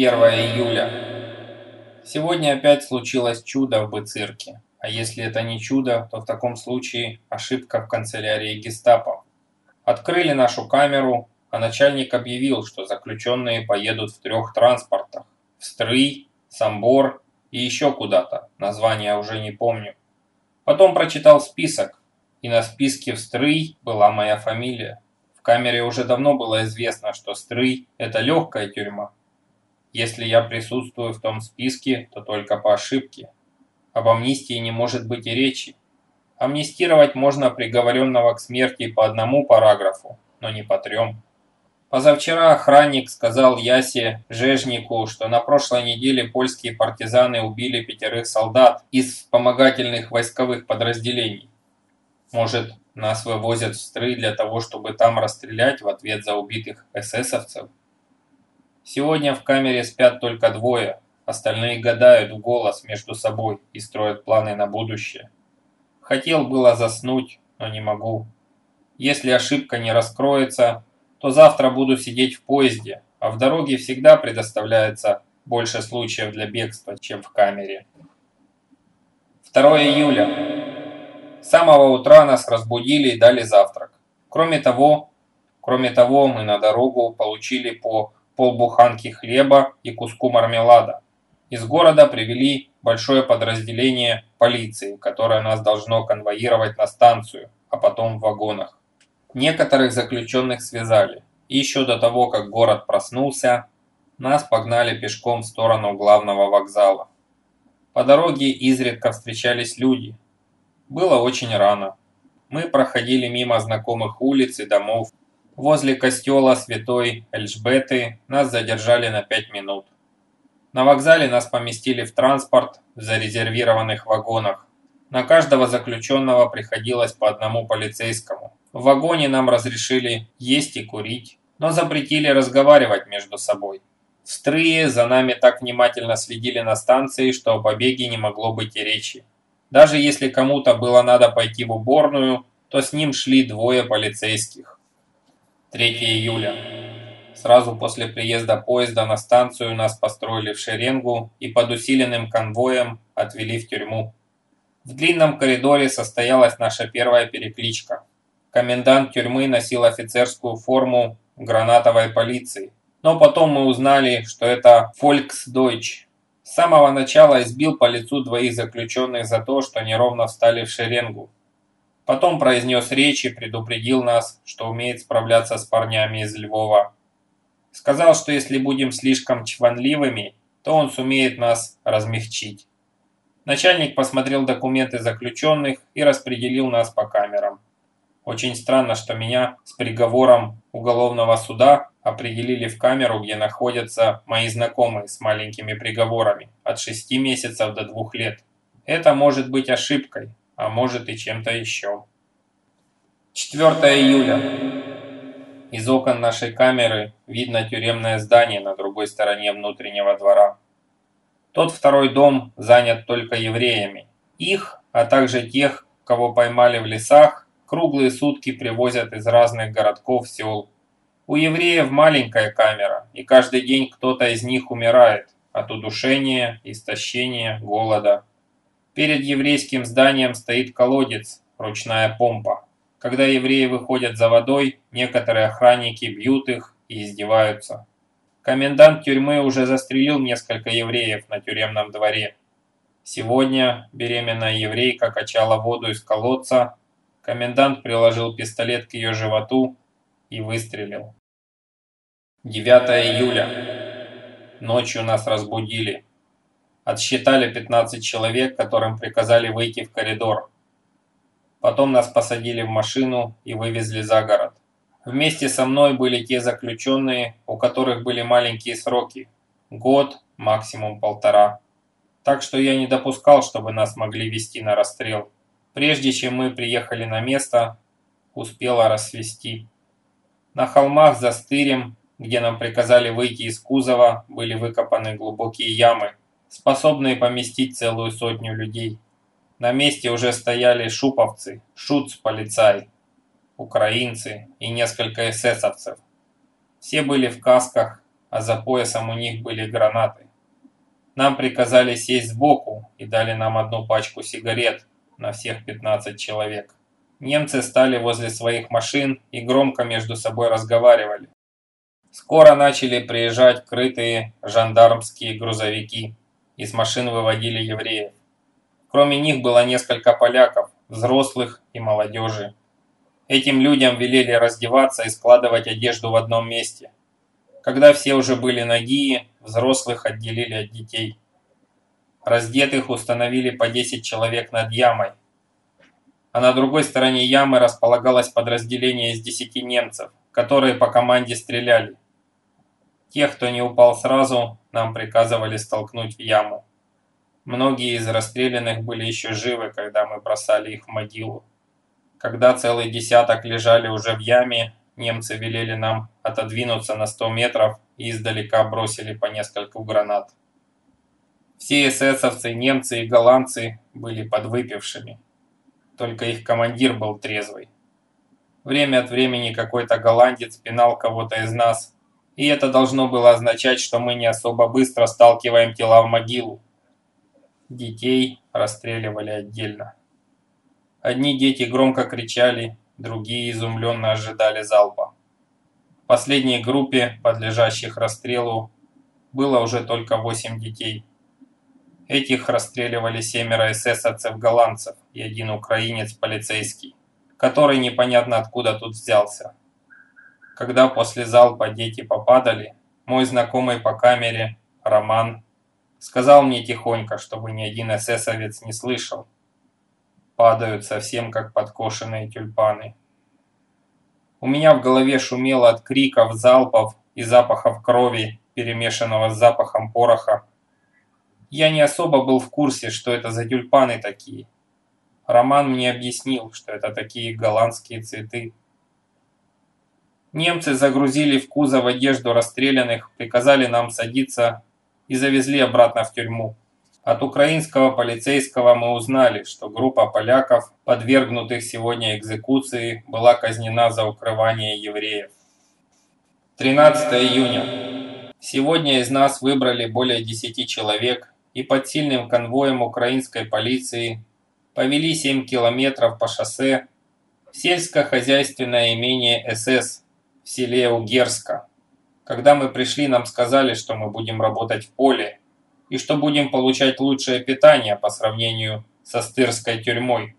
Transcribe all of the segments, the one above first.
1 июля. Сегодня опять случилось чудо в Быцирке. А если это не чудо, то в таком случае ошибка в канцелярии гестапо. Открыли нашу камеру, а начальник объявил, что заключенные поедут в трех транспортах. В Стрый, Самбор и еще куда-то, название уже не помню. Потом прочитал список, и на списке в Стрый была моя фамилия. В камере уже давно было известно, что Стрый – это легкая тюрьма. Если я присутствую в том списке, то только по ошибке. Об амнистии не может быть и речи. Амнистировать можно приговоренного к смерти по одному параграфу, но не по трем. Позавчера охранник сказал Ясе Жежнику, что на прошлой неделе польские партизаны убили пятерых солдат из вспомогательных войсковых подразделений. Может, нас вывозят в строй для того, чтобы там расстрелять в ответ за убитых эсэсовцев? Сегодня в камере спят только двое, остальные гадают в голос между собой и строят планы на будущее. Хотел было заснуть, но не могу. Если ошибка не раскроется, то завтра буду сидеть в поезде, а в дороге всегда предоставляется больше случаев для бегства, чем в камере. 2 июля. С самого утра нас разбудили и дали завтрак. Кроме того, кроме того, мы на дорогу получили по полбуханки хлеба и куску мармелада. Из города привели большое подразделение полиции, которое нас должно конвоировать на станцию, а потом в вагонах. Некоторых заключенных связали. И еще до того, как город проснулся, нас погнали пешком в сторону главного вокзала. По дороге изредка встречались люди. Было очень рано. Мы проходили мимо знакомых улиц и домов. Возле костела святой Эльжбеты нас задержали на пять минут. На вокзале нас поместили в транспорт в зарезервированных вагонах. На каждого заключенного приходилось по одному полицейскому. В вагоне нам разрешили есть и курить, но запретили разговаривать между собой. Стрые за нами так внимательно следили на станции, что о побеге не могло быть и речи. Даже если кому-то было надо пойти в уборную, то с ним шли двое полицейских. 3 июля. Сразу после приезда поезда на станцию нас построили в шеренгу и под усиленным конвоем отвели в тюрьму. В длинном коридоре состоялась наша первая перекличка. Комендант тюрьмы носил офицерскую форму гранатовой полиции. Но потом мы узнали, что это Volksdeutsch. С самого начала избил по лицу двоих заключенных за то, что неровно встали в шеренгу. Потом произнес речь и предупредил нас, что умеет справляться с парнями из Львова. Сказал, что если будем слишком чванливыми, то он сумеет нас размягчить. Начальник посмотрел документы заключенных и распределил нас по камерам. Очень странно, что меня с приговором уголовного суда определили в камеру, где находятся мои знакомые с маленькими приговорами от 6 месяцев до 2 лет. Это может быть ошибкой, а может и чем-то еще. 4 июля. Из окон нашей камеры видно тюремное здание на другой стороне внутреннего двора. Тот второй дом занят только евреями. Их, а также тех, кого поймали в лесах, круглые сутки привозят из разных городков, сел. У евреев маленькая камера, и каждый день кто-то из них умирает от удушения, истощения, голода. Перед еврейским зданием стоит колодец, ручная помпа. Когда евреи выходят за водой, некоторые охранники бьют их и издеваются. Комендант тюрьмы уже застрелил несколько евреев на тюремном дворе. Сегодня беременная еврейка качала воду из колодца, Комендант приложил пистолет к ее животу и выстрелил. 9 июля. Ночью нас разбудили. Отсчитали 15 человек, которым приказали выйти в коридор. Потом нас посадили в машину и вывезли за город. Вместе со мной были те заключенные, у которых были маленькие сроки. Год, максимум полтора. Так что я не допускал, чтобы нас могли вести на расстрел. Прежде чем мы приехали на место, успело рассвести. На холмах за стырем, где нам приказали выйти из кузова, были выкопаны глубокие ямы, способные поместить целую сотню людей. На месте уже стояли шуповцы, шуц-полицай, украинцы и несколько эсэсовцев. Все были в касках а за поясом у них были гранаты. Нам приказали сесть сбоку и дали нам одну пачку сигарет на всех 15 человек. Немцы стали возле своих машин и громко между собой разговаривали. Скоро начали приезжать крытые жандармские грузовики. Из машин выводили евреев. Кроме них было несколько поляков, взрослых и молодежи. Этим людям велели раздеваться и складывать одежду в одном месте. Когда все уже были ноги, взрослых отделили от детей. Раздетых установили по 10 человек над ямой, а на другой стороне ямы располагалось подразделение из десяти немцев, которые по команде стреляли. Тех, кто не упал сразу, нам приказывали столкнуть в яму. Многие из расстрелянных были еще живы, когда мы бросали их в могилу. Когда целый десяток лежали уже в яме, немцы велели нам отодвинуться на 100 метров и издалека бросили по нескольку гранат. Все эсэсовцы, немцы и голландцы были подвыпившими только их командир был трезвый. Время от времени какой-то голландец пинал кого-то из нас, и это должно было означать, что мы не особо быстро сталкиваем тела в могилу. Детей расстреливали отдельно. Одни дети громко кричали, другие изумленно ожидали залпа. В последней группе, подлежащих расстрелу, было уже только восемь детей. Этих расстреливали семеро эсэсовцев-голландцев и один украинец полицейский, который непонятно откуда тут взялся. Когда после залпа дети попадали, мой знакомый по камере, Роман, сказал мне тихонько, чтобы ни один эсэсовец не слышал. Падают совсем как подкошенные тюльпаны. У меня в голове шумело от криков, залпов и запахов крови, перемешанного с запахом пороха я не особо был в курсе, что это за тюльпаны такие. Роман мне объяснил, что это такие голландские цветы. Немцы загрузили в кузов одежду расстрелянных, приказали нам садиться и завезли обратно в тюрьму. От украинского полицейского мы узнали, что группа поляков, подвергнутых сегодня экзекуции, была казнена за укрывание евреев. 13 июня. Сегодня из нас выбрали более 10 человек и под сильным конвоем украинской полиции повели 7 километров по шоссе в сельскохозяйственное имение СС в селе Угерска. Когда мы пришли, нам сказали, что мы будем работать в поле и что будем получать лучшее питание по сравнению со стырской тюрьмой.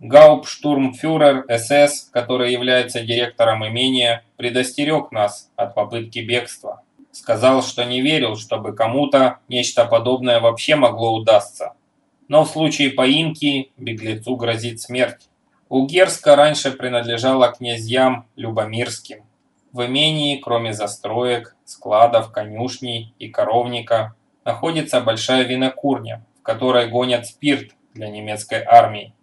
Гауптштурмфюрер СС, который является директором имения, предостерег нас от попытки бегства. Сказал, что не верил, чтобы кому-то нечто подобное вообще могло удастся. Но в случае поимки беглецу грозит смерть. Угерска раньше принадлежала князьям Любомирским. В имении, кроме застроек, складов, конюшней и коровника, находится большая винокурня, в которой гонят спирт для немецкой армии.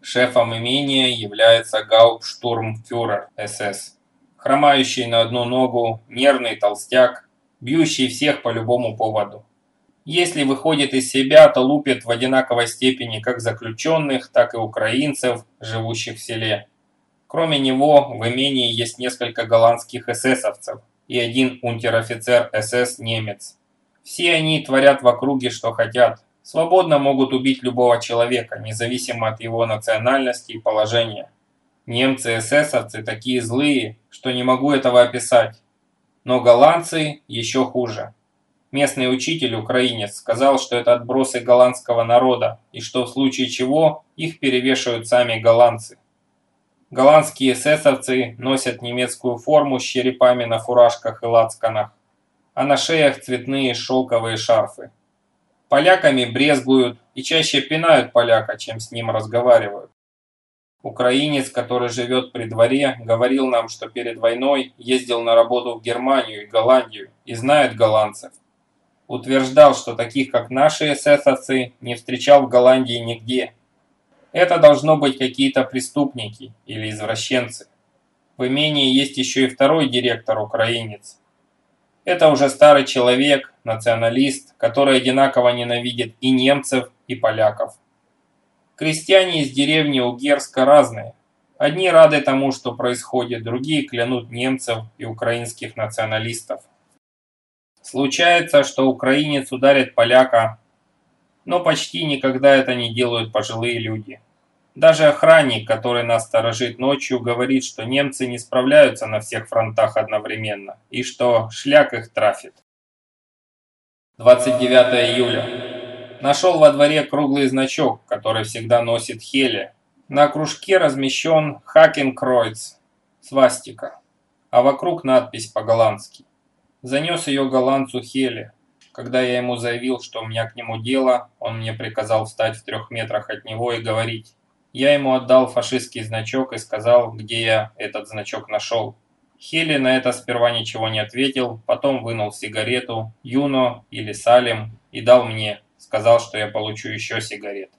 Шефом имения является гауптштурмфюрер СС. Хромающий на одну ногу, нервный толстяк, бьющий всех по любому поводу. Если выходит из себя, то лупит в одинаковой степени как заключенных, так и украинцев, живущих в селе. Кроме него, в имении есть несколько голландских эсэсовцев и один унтер-офицер СС немец. Все они творят в округе, что хотят. Свободно могут убить любого человека, независимо от его национальности и положения. Немцы-эсэсовцы такие злые, что не могу этого описать. Но голландцы еще хуже. Местный учитель, украинец, сказал, что это отбросы голландского народа, и что в случае чего их перевешивают сами голландцы. Голландские эсэсовцы носят немецкую форму с черепами на фуражках и лацканах, а на шеях цветные шелковые шарфы. Поляками брезгуют и чаще пинают поляка, чем с ним разговаривают. Украинец, который живет при дворе, говорил нам, что перед войной ездил на работу в Германию и Голландию и знает голландцев. Утверждал, что таких, как наши эсэсовцы, не встречал в Голландии нигде. Это должно быть какие-то преступники или извращенцы. В имении есть еще и второй директор украинец. Это уже старый человек, националист, который одинаково ненавидит и немцев, и поляков. Крестьяне из деревни Угерска разные. Одни рады тому, что происходит, другие клянут немцев и украинских националистов. Случается, что украинец ударит поляка, но почти никогда это не делают пожилые люди. Даже охранник, который нас сторожит ночью, говорит, что немцы не справляются на всех фронтах одновременно и что шляк их трафит. 29 июля. Нашел во дворе круглый значок, который всегда носит Хеле. На кружке размещен Хакенкройц, свастика, а вокруг надпись по-голландски. Занес ее голландцу Хеле. Когда я ему заявил, что у меня к нему дело, он мне приказал встать в трех метрах от него и говорить. Я ему отдал фашистский значок и сказал, где я этот значок нашел. Хели на это сперва ничего не ответил, потом вынул сигарету, Юно или Салим и дал мне. Сказал, что я получу еще сигарет.